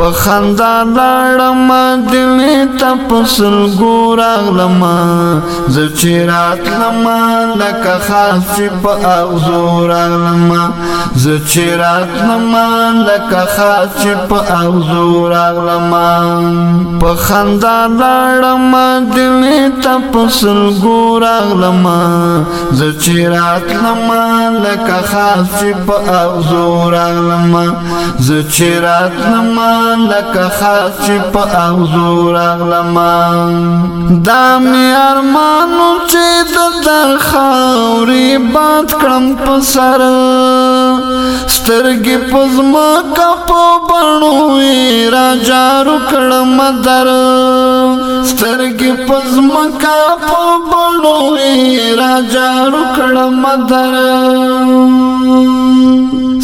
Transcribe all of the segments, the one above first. په خندا لاړم دلی ته پسل ګورغ لما زه چې راتلم لکه خاص چې په اغزو راغلم زه چې راتلم لکه خاص چې په اغزو راغلم په خندا لاړم دلی ته پسل ګورغ لما زه چې راتلم لکه خاص چې په اغزو راغلم زه چې راتلم لکه خاص چې په اغزو راغلم دا مې ارمانو چې د در خاوري باد کړم په سر سترګې پزما کا په بڼو را جارو کړم در سترګې پزما کا په بڼو را جارو کړم در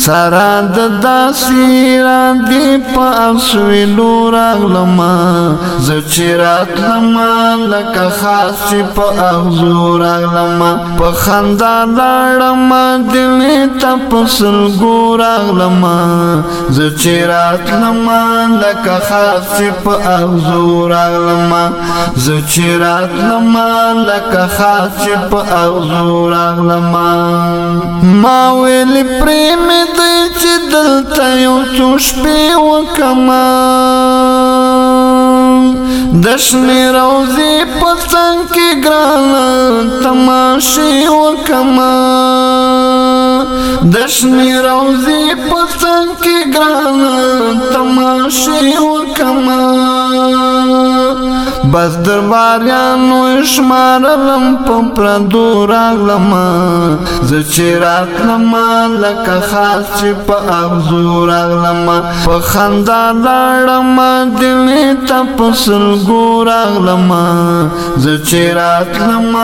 سارا د داسې راندې پاس ویلو راغلما زه چې راتلما لکه خاص چې په اغزو راغلما په خندا لاړما دلې ته په سلګو راغلما زه چې راتلما لکه خاص چې په اغزو راغلما زه چې راتلما لکه خاص چې په اغزو راغلما ما ویل پرې دی چې دلته یو څو شپې وکما دشنې روزي پسنګ کې ګران تماشې وکما دشنې روزي پسنګ کې ګران تماشې وکما بس درباریانو شمارلم په پردو راغلم زه چې راتلم لکه خاص چې په اغزو راغلم په خندا لاړم دلې ته په سلګو راغلم زه چې راتلم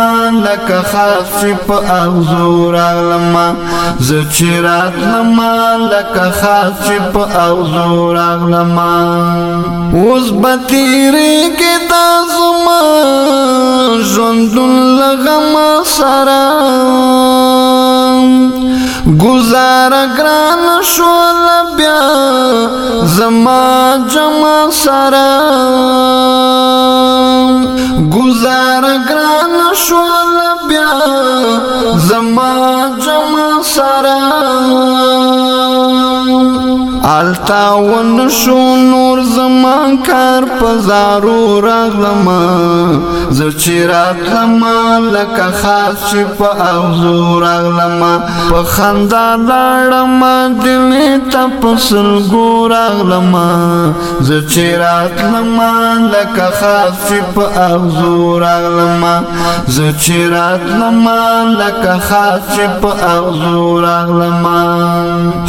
لکه خاص چې په اغزو راغلم زه چې راتلم لکه خاص چې په اغزو راغلم اوس به تیرېږي سره گزار گران شول بیا زما جما سره گزار گران التا ون شو نور زمان کار پزارو راغلم زو چې راتلم لکه خاص چې په اغزو راغلم په خندا لاړم دلې ته پسل ګو راغلم زو چې راتلم لکه خاص چې په اغزو راغلم زو چې راتلم لکه خاص چې په اغزو راغلم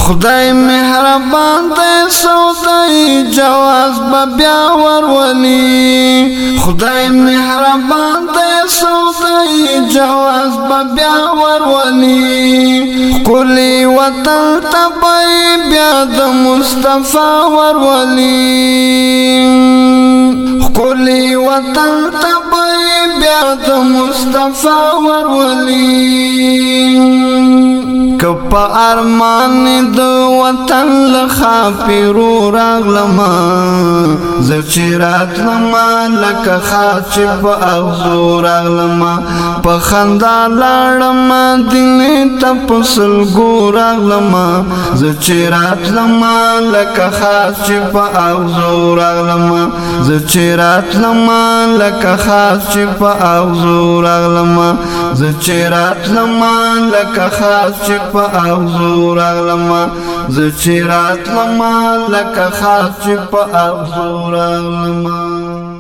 خدای مهربان روان د سودای جواز بیا ورونی خدای مهربان د سودای جواز بیا ورونی کلی وطن تبای بیا د مصطفی ورونی کلی وطن تبای بیا د مصطفی ورونی کپ ارمان دو وطن لخا پیرو راغلما زچرات لما لکه خاچ په اغزو راغلما په خندا لاړم دل ته پسل ګور راغلما زچرات لما لکه خاچ په اغزو راغلما زچرات لما لکه خاچ په اغزو راغلما زچرات لما لکه خاچ په اغزو راغلما زه چې راتلم لکه خاص چې په ارزو راغلم